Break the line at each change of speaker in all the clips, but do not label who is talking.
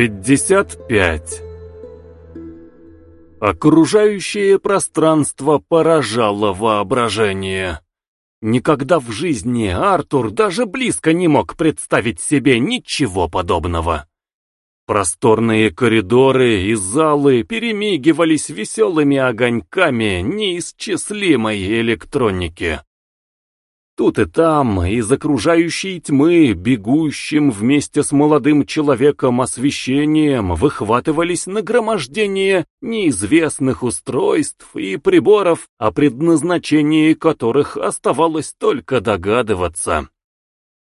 55 Окружающее пространство поражало воображение. Никогда в жизни Артур даже близко не мог представить себе ничего подобного. Просторные коридоры и залы перемигивались веселыми огоньками неисчислимой электроники. Тут и там, из окружающей тьмы, бегущим вместе с молодым человеком освещением, выхватывались нагромождения неизвестных устройств и приборов, о предназначении которых оставалось только догадываться.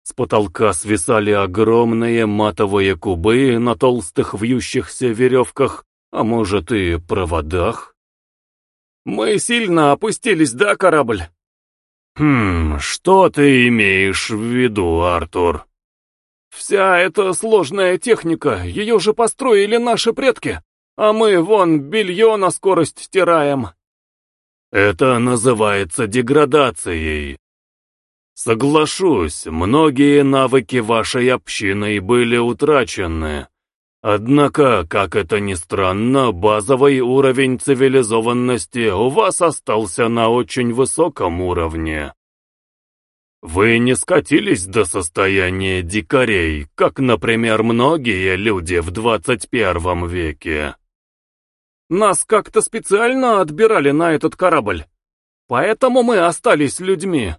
С потолка свисали огромные матовые кубы на толстых вьющихся веревках, а может и проводах. «Мы сильно опустились, да, корабль?»
«Хм, что ты имеешь в виду, Артур?»
«Вся эта сложная техника, ее же построили наши предки, а мы, вон, белье на скорость стираем».
«Это называется деградацией. Соглашусь, многие навыки вашей общины были утрачены. Однако, как это ни странно, базовый уровень цивилизованности у вас остался на очень высоком уровне. Вы не скатились до состояния дикарей, как, например, многие люди в 21 веке.
Нас как-то специально отбирали на этот корабль, поэтому мы остались людьми.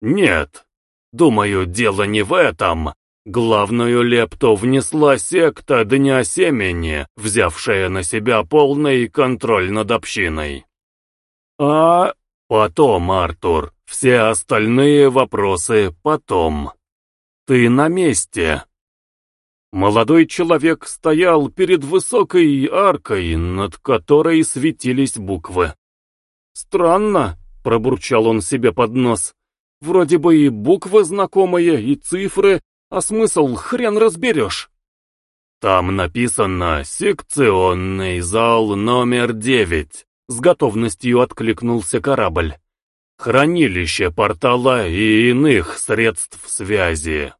Нет, думаю, дело не в этом, Главную лепту внесла секта Дня Семени, взявшая на себя полный контроль над общиной. А потом, Артур, все остальные вопросы потом. Ты на месте. Молодой человек стоял перед высокой аркой, над которой светились буквы.
«Странно», — пробурчал он себе под нос. «Вроде бы и буквы знакомые, и цифры, а смысл хрен разберешь.
Там написано «Секционный зал номер девять», — с готовностью откликнулся корабль. «Хранилище портала и иных средств связи».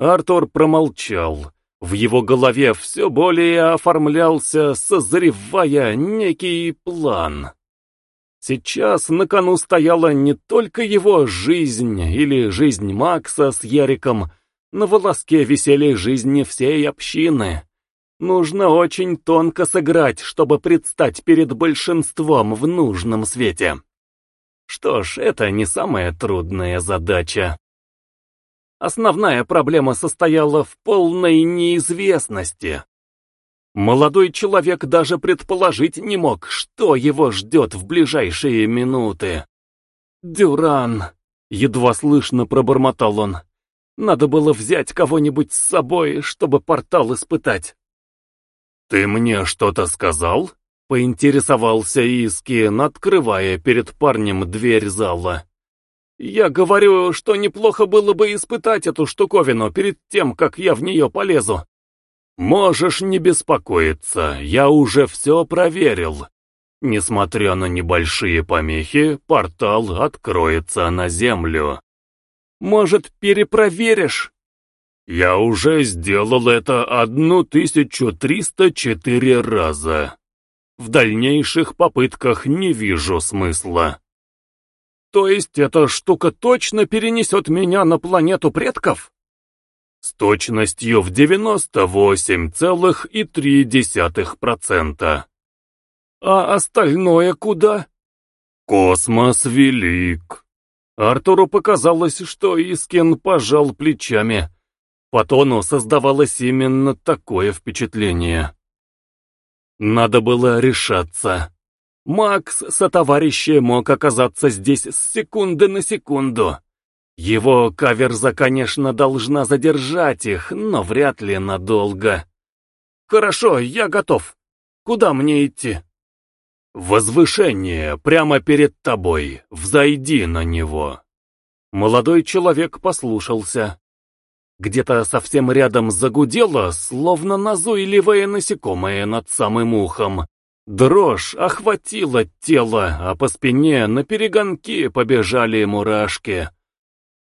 Артур промолчал. В его голове все более оформлялся, созревая некий план. Сейчас на кону стояла не только его жизнь или жизнь Макса с Яриком, на волоске висели жизни всей общины. Нужно очень тонко сыграть, чтобы предстать перед большинством в нужном свете. Что ж, это не самая трудная задача. Основная проблема состояла в полной неизвестности. Молодой человек даже предположить не мог, что его ждет в ближайшие минуты. «Дюран!» — едва слышно пробормотал он. Надо было взять кого-нибудь с собой, чтобы портал испытать. «Ты мне что-то сказал?» — поинтересовался Искин, открывая перед парнем дверь зала.
«Я говорю, что неплохо было бы испытать эту штуковину перед тем, как я в нее полезу».
«Можешь не беспокоиться, я уже все проверил. Несмотря на небольшие помехи, портал откроется на Землю.
Может, перепроверишь?»
«Я уже сделал это одну тысячу триста четыре раза. В дальнейших попытках не вижу смысла».
«То есть эта штука точно перенесет меня на планету предков?»
«С точностью в девяносто восемь целых и три десятых процента».
«А остальное куда?»
«Космос велик».
Артуру показалось, что Искин пожал плечами. По тону создавалось именно такое впечатление. Надо было решаться. Макс сотоварищи мог оказаться здесь с секунды на секунду. Его каверза, конечно, должна задержать их, но вряд ли надолго. «Хорошо, я готов. Куда мне идти?»
«Возвышение прямо перед тобой, взойди на него».
Молодой человек послушался. Где-то совсем рядом загудело, словно назойливое насекомое над самым ухом. Дрожь охватила тело, а по спине на перегонки побежали мурашки.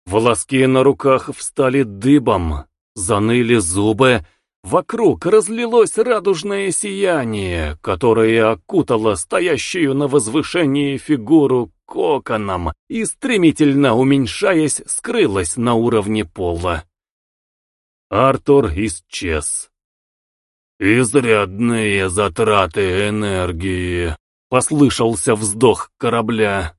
Волоски на руках встали дыбом, заныли зубы, Вокруг разлилось радужное сияние, которое окутало стоящую на возвышении фигуру коконом и, стремительно уменьшаясь, скрылось на уровне пола. Артур исчез. «Изрядные затраты энергии», — послышался вздох корабля.